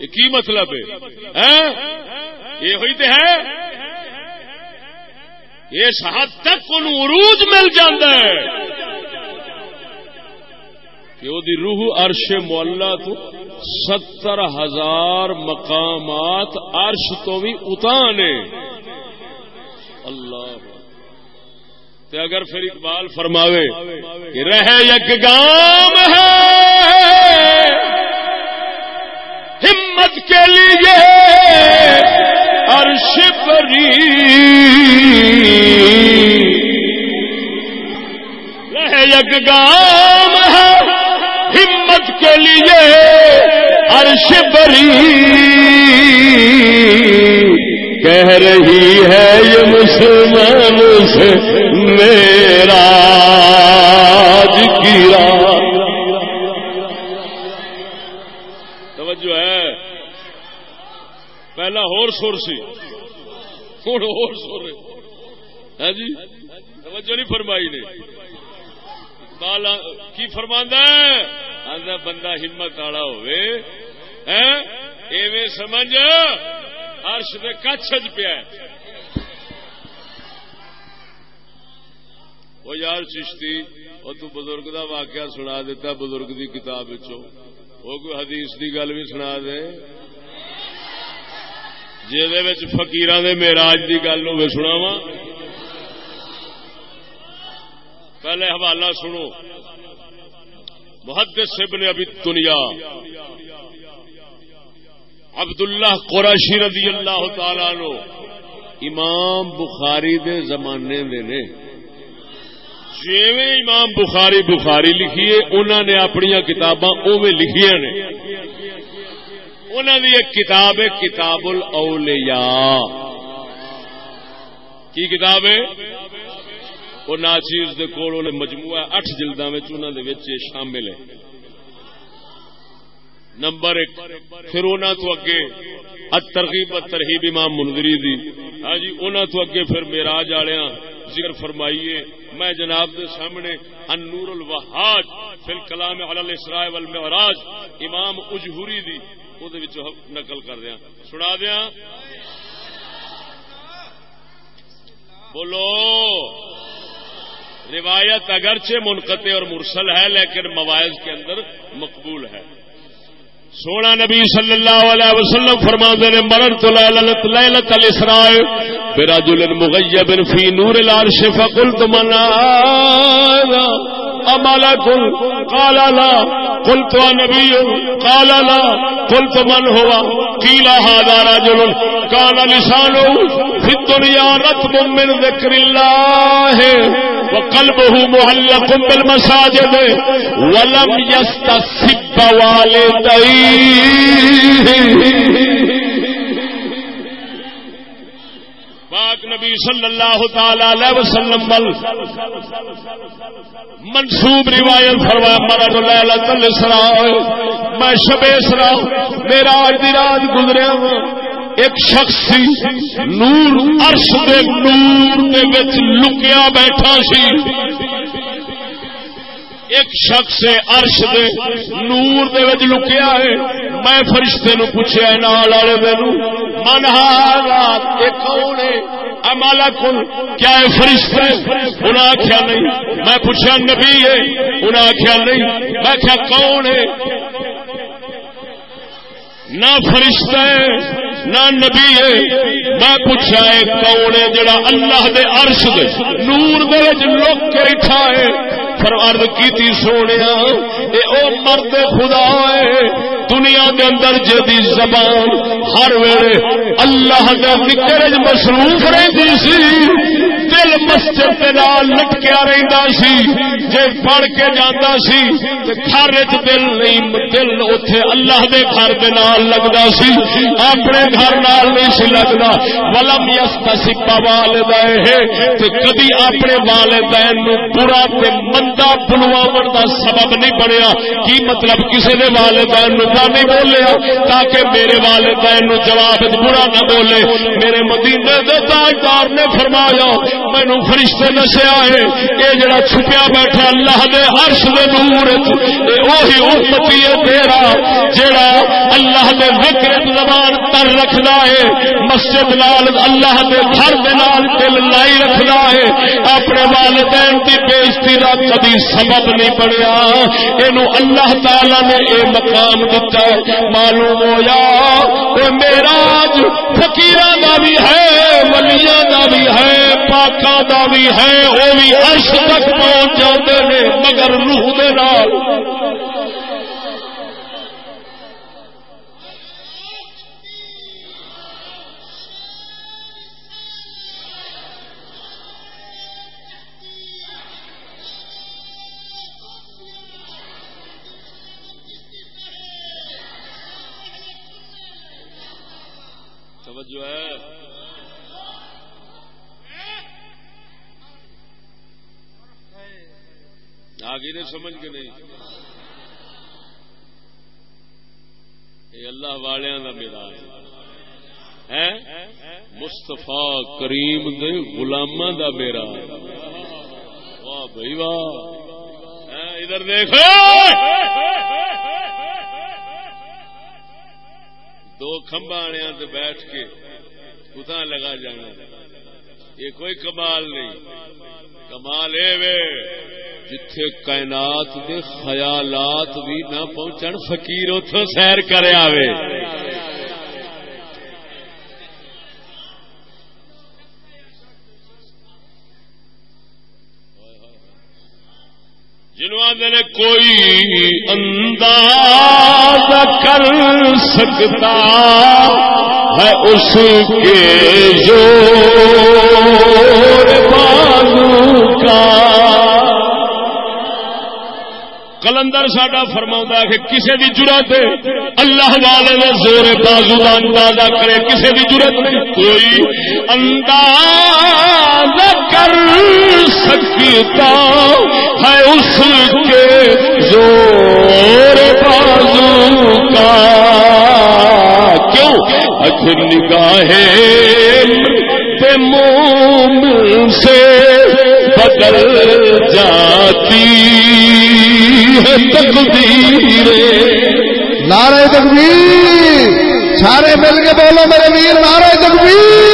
A: یہ کی مطلب ہے؟ یہ ہوئی تو ہے؟ اس حد تک ان عروج مل جاتا ہے۔ کہ وہ روح عرش مولا تو ستر ہزار مقامات عرش تو بھی اتا نے اللہ تے اگر پھر اقبال فرماوے کہ رہ یک گام ہے، ہمت کے لیے عرش پری رہ یک گام مسلمان سے میرا گرا توجہ ہے۔ پہلا ہور سور سی۔ ہوں ہور سور ہے۔ جی؟ توجہ نہیں فرمائی نے۔ بالا کی فرماندہ ہے؟ بندہ ہمت والا ہوئے۔ ایویں سمجھ ارش کے کچھ پیا وہ یار چشتی وہ تو بزرگ دا واقعہ سنا دیتا بزرگ دی کتاب وہ کوئی حدیث دی گل بھی سنا دے؟ جی فکیر میراج دی گل ہو سنا وا پہلے حوالہ سنو۔ محدث ابن ابی دنیا عبد اللہ قراشی رضی اللہ تعالی نو امام بخاری دے زمانے دے نے۔ جیویں امام بخاری بخاری لکھیے انہوں نے اپنی کتاباں اوے لکھیا نے۔ انہوں نے ایک کتاب ہے کتاب الاولیاء کی کتاب ہے؟ وہ ناچیز دے کول مجموعہ اٹھ جلدوں میں شامل ہے۔ نمبر ایک، پھر انہوں تو اگے ترغیب ترہیب امام منظری دی۔ ہاں جی انہوں تو اگے پھر میراج والیا ذکر فرمائیے۔ میں جناب دے سامنے النور الوہاج فی الکلام علی الاسراء والمعراج، امام اجہوری دی، او دے وچ نقل کر دیا۔ سنا دیا؟ بولو۔ روایت اگرچہ منقطع اور مرسل ہے، لیکن مواعظ کے اندر مقبول ہے۔ سونا نبی صلی اللہ علیہ وسلم فرما نے، مرن تو للت الاسراء برجل مغیب فی نور العرش فقلت من املك قال لا. قلت نبي قال لا. قلت من هو؟ قيل هذا رجل. كان لسانه في الدنيا رطب من ذكر الله وقلبه معلق بالمساجد ولم يستسب والديه. پاک نبی صلی اللہ تعالی علیہ وسلم بل منصوب روایت فرمایا مرد لیلۃ الاسراء، میں شب اسراء، میرا آج دی رات گزریا ہوں ایک شخص سی، نور عرش دے نور دے وچ لکیا بیٹھا سی۔ ایک شخص عرش دے نور دے وچ لکیا ہے۔ میں فرشتے نو پوچھیا نال والے دے نو من ہا اے کون ہے؟ امالا کن کیا ہے فرشتے؟ انہاں آخیا نہیں۔ میں پوچھا نبی ہے؟ انہاں آخیا نہیں۔ میں کیا کون ہے؟ نہ فرشتہ ہے۔ نہ نبی ہے، میں پوچھا ہے، کون ہے جڑا اللہ دے عرش دے نور دے وچ لوک کے بیٹھا ہے؟ فرارد کیتی سونے اے او مرد خدا ہے، دنیا دے اندر جدی زبان، ہر ویلے اللہ کے فکر مصروف رہتی سی۔ دل مسجد لٹکیا رہتا سی جی پڑھ کے جانا سی گھر دل نہیں، دل اتے اللہ دے گھر دے نال لگتا سی، اپنے گھر نال نہیں سی لگتا ولم یستا سکا والدین کدی اپنے والدین نو برا تے مندا بلواو دا سبب نہیں بنیا۔ کی مطلب کسی نے والدین نو نہیں بولیا؟ تاکہ میرے والدین نو جواب برا نہ بولے۔ میرے مدینے دے تاجدار نے فرمایا مینو فرشتے دسیا ہے یہ جڑا چھپیا بیٹھا اللہ دے ہرش دے نور وہی امتی ہے تیرا جڑا اللہ دے ذکر زبان تر رکھنا ہے، مسجد نال، اللہ دے گھر دے نال دل لائی رکھنا ہے۔ اپنے والدین کی بےزتی کا کبھی سبب نہیں بنیا۔ یہ اللہ تعالی نے یہ مقام دتا۔ معلوم ہوا میرا فکیر کا بھی ہے، ولیاں کا بھی ہے پاکا دا بھی ہے وہ بھی عرش تک پہنچ جاتے ہیں مگر روح دے نال۔ آگے نے سمجھ کے نہیں۔ یہ اللہ والوں کا میرا ہے؟ مستفا کریم دے غلام دا میرا۔ واہ بھائی واہ۔ ادھر دیکھ۔ دو کمبا آنے بیٹھ کے اتنا لگا جانا۔ یہ کوئی کمال نہیں۔ کمال اے جتھے کائنات دے خیالات بھی نہ پہنچن، فقیر اتو سیر کر آوے۔ جنوب نے کوئی انداز کر سکتا ہے، اس کے جو بازو کا کلندر ساڈا فرما کہ کسی کی ضرورت اللہ والے نے زور بازو کا اندازہ کرے کسی کی ضرورت نہیں، کوئی انداز کر سکتا ہے اس کے زور بازو کا۔ کیوں؟ اچھے نگاہ موم سے بدل جاتی تقدیر
B: نعرہ تکبیر۔ سارے مل کے بولو میرے ویر نعرہ تکبیر۔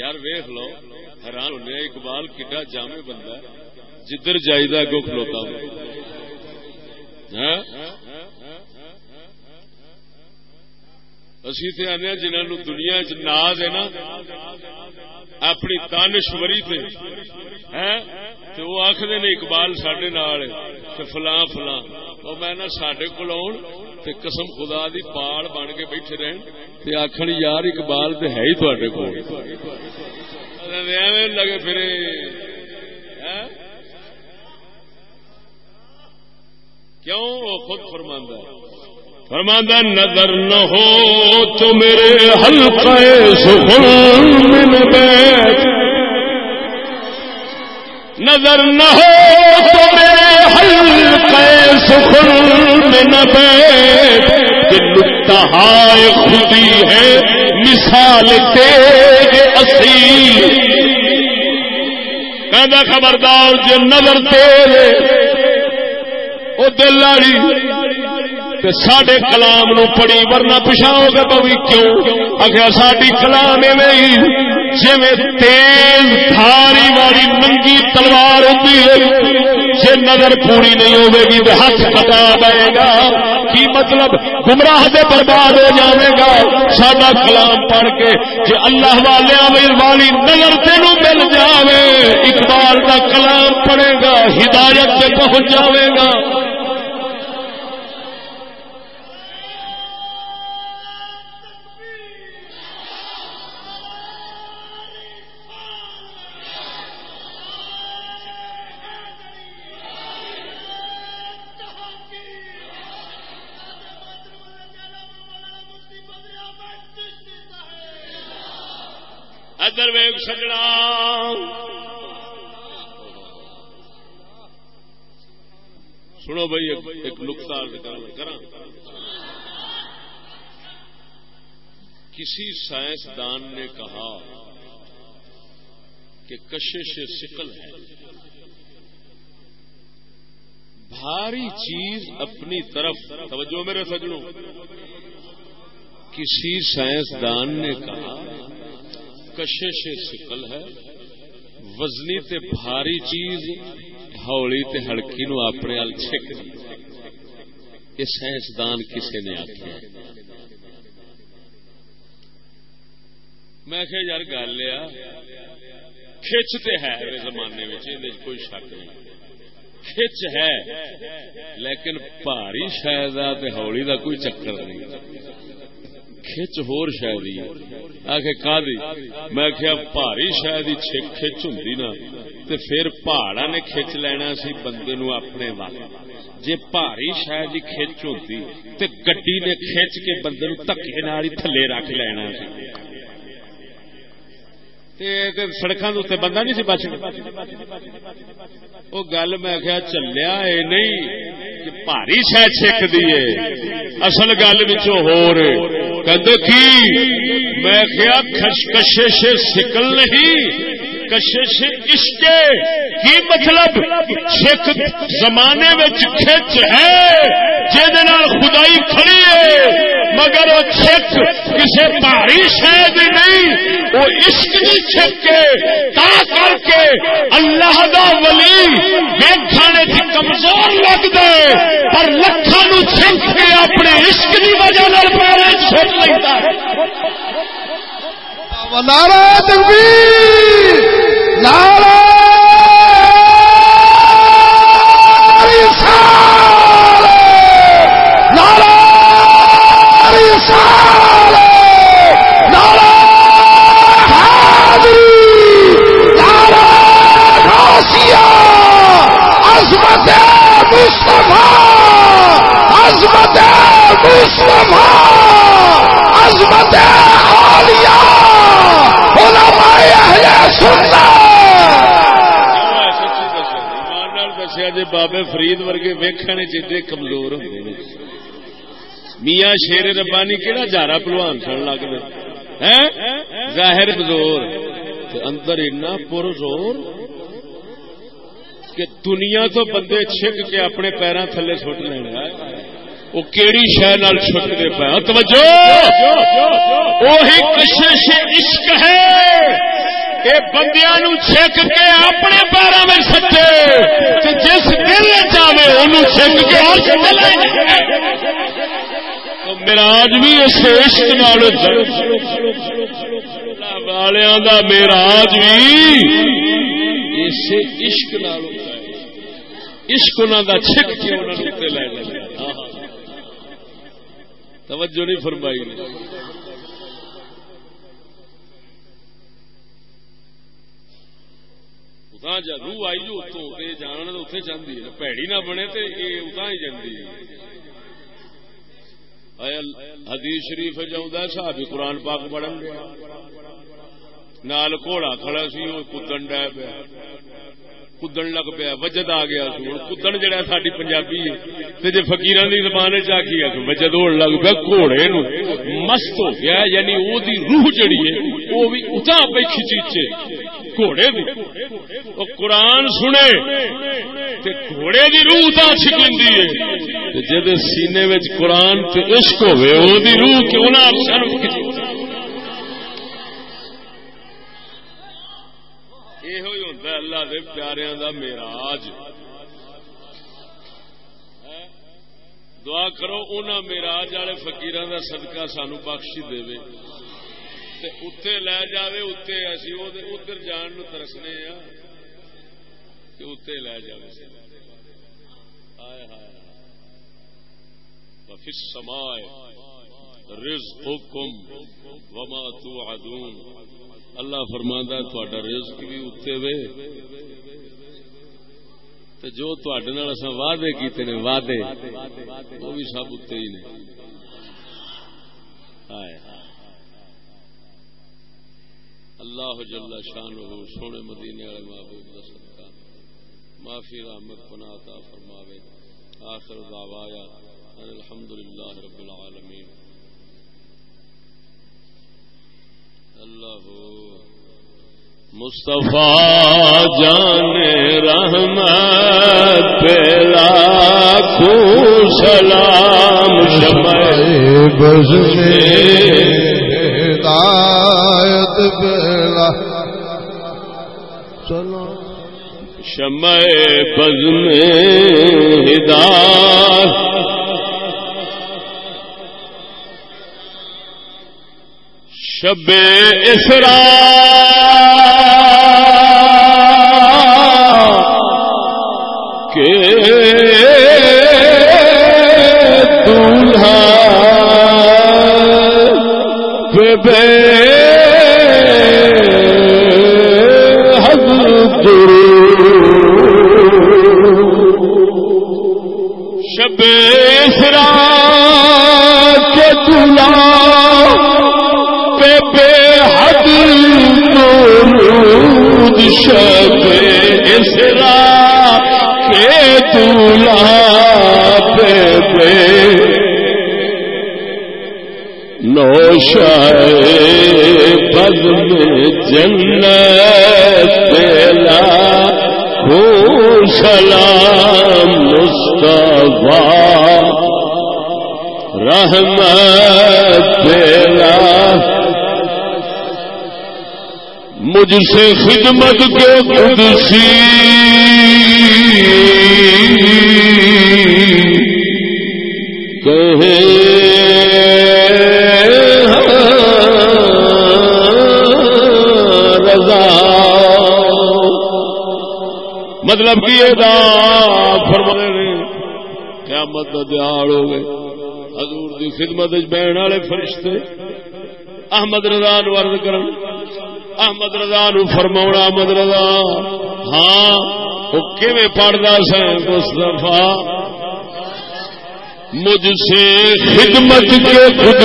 A: یار ویخ لو، حیران ہونے اقبال کڈا جامع بندہ جدھر جائیدہ کیوں کھلوتا ہوں۔ ہاں؟ اسی تے آنے جنہوں دنیا چ ناز ہے نا، اپنی تانشوری ہاں؟ وہ آخر نے، اقبال سڈے فلاں فلاں۔ وہ میں نا سڈے کول آن قسم خدا دی پاڑ بن کے بیٹھے رہن تے آخر یار اقبال تو ہے ہی تے کو لگے پھر ہاں؟ کیوں؟ وہ خود فرماندہ فرماندہ نظر نہ ہو تو میرے حلقے سخن من بیت نظر نہ ہو تو میرے حلقے سخن من بیت کہ نکتہ خودی ہے، مثال تیج اصیل۔ کہ خبردار جو نظر تیرے وہ دل لاڑی سڈے کلام نو پڑی ورنہ پچھاؤ گے پوی کیوں؟ اگر ساری کلام جی تیز تھاری والی ننگی تلوار ہوتی ہے۔ پیچھے نظر پوری نہیں ہوے گی تو ہاتھ کٹا دے گا۔ کی مطلب؟ گمراہ دے برباد ہو جائے گا۔ سارا کلام پڑھ کے جی اللہ والے والی نظر تینوں مل جائے اقبال کا کلام پڑھے گا، ہدایت سے پہنچ جائے گا۔ ادر ویگ سجنا۔ سنو بھائی، ایک نقطہ کرا کسی سائنسدان نے کہا کہ کشش سکل ہے۔ بھاری چیز اپنی طرف، توجہ میرے سجنوں، کسی سائنسدان نے کہا کشش سکل ہے۔ وزنی تے بھاری چیز، ہولی تے ہلکی نو اپنے ال چھک۔ یہ سائنسدان کسے نے آخیا میں کہ یار، گل لیا کھچ تے ہے زمانے میں کوئی شک نہیں۔ کھچ ہے، لیکن بھاری شاید ہولی دا کوئی چکر نہیں۔ کھچ ہور شاید آخ کا میں کیا بھاری شاید کھچ ہوں نا پھر پہاڑا نے کھچ لینا سی بندے نو اپنے وال جی بھاری شاید ہی کھچ ہوتی تو گڈی نے کھچ کے بندے نو دکے نال تھلے رکھ لینا سی سڑکوں کے اتنے بندہ نہیں سی بچ وہ گل میں کیا چلیا یہ نہیں کہ بھاری شہ چک دیے اصل گل ہو رہے کی؟ میں کیا کشش سکل نہیں کشش عشق کی مطلب؟ سکھ زمانے میں کھچ ہے جہد خدائی کھڑی ہے مگر وہ چک کسی بھاری شاید نہیں، وہ عشق نہیں چھک کے تا کر کے اللہ دا ولی ویکھانے کی کمزور لگ دے، پر لکھا چھک کے اپنے عشق کی وجہ پیرے چھٹ لیتا
B: نارا تکبیر نارا عظمت مصطفیٰ عظمت علماء اہل سنت
A: دسیا جی بابے فرید ورگے ویکھنے چیزیں کمزور ہوں میاں شیر ربانی کہڑا جارا پلوان سن لگ گئے ظاہر زور اندر اتنا پر زور کہ دنیا تو بندے چھک کے اپنے پیروں تھلے سٹ لینا وہ کیڑی شہ چھٹتے پے۔ ہاں، توجہ! وہی کشش عشق ہے یہ بندیا نو چھک کے اپنے پیروں میں سچے جس دل چاہے ان چھک کے میرا آج بھی اس عشق نال والوں کا میرا آج بھی اس عشق نال عشق انہوں کا چھک کے انہوں نے لے لیا توجہ نہیں فرمائی جا روح آئی جو اتوں جانا تو اتنے چاہتی ہے. پیڑی نہ بنے تو یہ اتنا ہی جاتی حدیث شریف جاؤں صحابی قرآن پاک پڑھن گیا نال گھوڑا کھڑا سی وہ کدن ڈہ پیا۔ کدن لگ پیا، وجد آ گیا کدن جہا ساری پنجابی ہے جی فکیر کی زبان چی وجد ہو لگ پیا، گھوڑے نو مست ہو گیا یعنی وہ روح جڑی ہے وہ بھی اچا پہ کھچیچے گھوڑے وہ قرآن سنے گھوڑے کی روح تا چھکی ہے۔ جد سینے قرآن عشق ہوئے وہ روح کیوں نہ اللہ دے دا میراج دعا کرو انہوں میراج والے فکیر دا صدقہ سانو بخشی دے تے اتے لے جائے اتنے اسی ادھر جان نو ترسنے ہاں کہ اتنے لے جائے ہائے ہائے فس سمائے رزقکم وما توعدون. اللہ فرماندہ تھوڑا رزق بھی اتنے وے۔ تو جو تھوڑے وعدے کیتے نے، وعدے۔ وہ بھی سب اتنے ہی نے۔ اللہ جل شان سونے مدینے والے محبوب کا صدقہ۔ معافی، رحمت پنا عطا فرماوے۔ آخر دعوایا الحمد للہ رب العالمین اللہ مصطفیٰ جان رحمت پیلا کو سلام شمع بز ہدایت پیلا شمع بز میں ہدایت شب اسرا کے دولہا بے شب اسرا کے دولہا شب اسرا کے دولا بے بے نوشائے بد میں جنت پلا ہو سلام مصطفیٰ رحمت پلا مجھ سے خدمت کے خود سی ہاں، رضا۔ مطلب کی فرمانے قیامت دیاڑ ہو گئے۔ حضور دی خدمت بہن والے فرشتے، احمد رضا ورد کرن۔ احمد رضا نو فرما احمد رضا ہاں وہ پڑھتا سا مستفا مجھ سے خدمت کے خود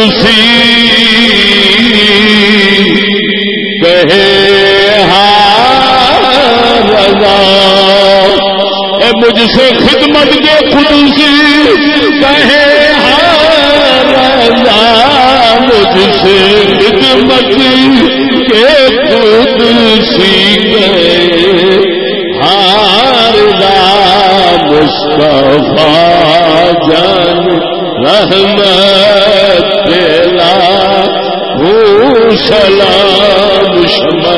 A: کہے ہاں، رضا۔ اے مجھ سے خدمت کے خود سی کہے ہاں، رضا۔ مجھ سے خدمت خود سی ہار مصطفیٰ جان رحمت تیلا ہو سلام شمع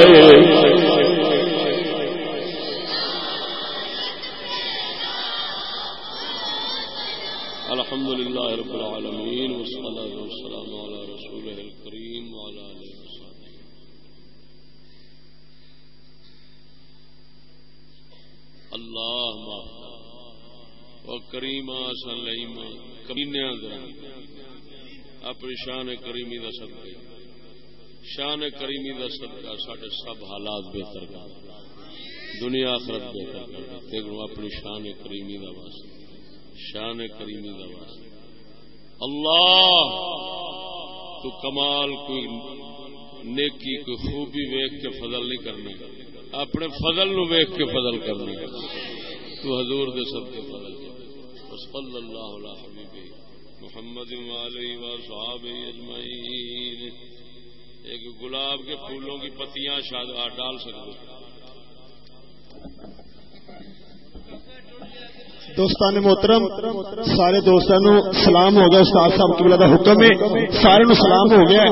A: اپنی شان کریمی کا صدقہ شان کریمی کا صدقہ سارے سب حالات بہتر کر دنیا آخرت بہتر کر دیتے اپنی شان کریمی کا واسطہ شان کریمی کا واسطہ اللہ! تو کمال، کوئی نیکی، کوئی خوبی ویخ کے فضل نہیں کرنا اپنے فضل نو ویخ کے فضل کرنا تو حضور دے سب کے فضل صلی اللہ علیہ حبیبی محمد علیہ و صحاب اجمعین۔ ایک گلاب کے پھولوں کی پتیاں شاد ڈال سکتے
C: دوستان محترم، سارے دوستان سلام ہو گیا، استاد صاحب کی بلا حکم ہے، سارے نو سلام ہو گیا۔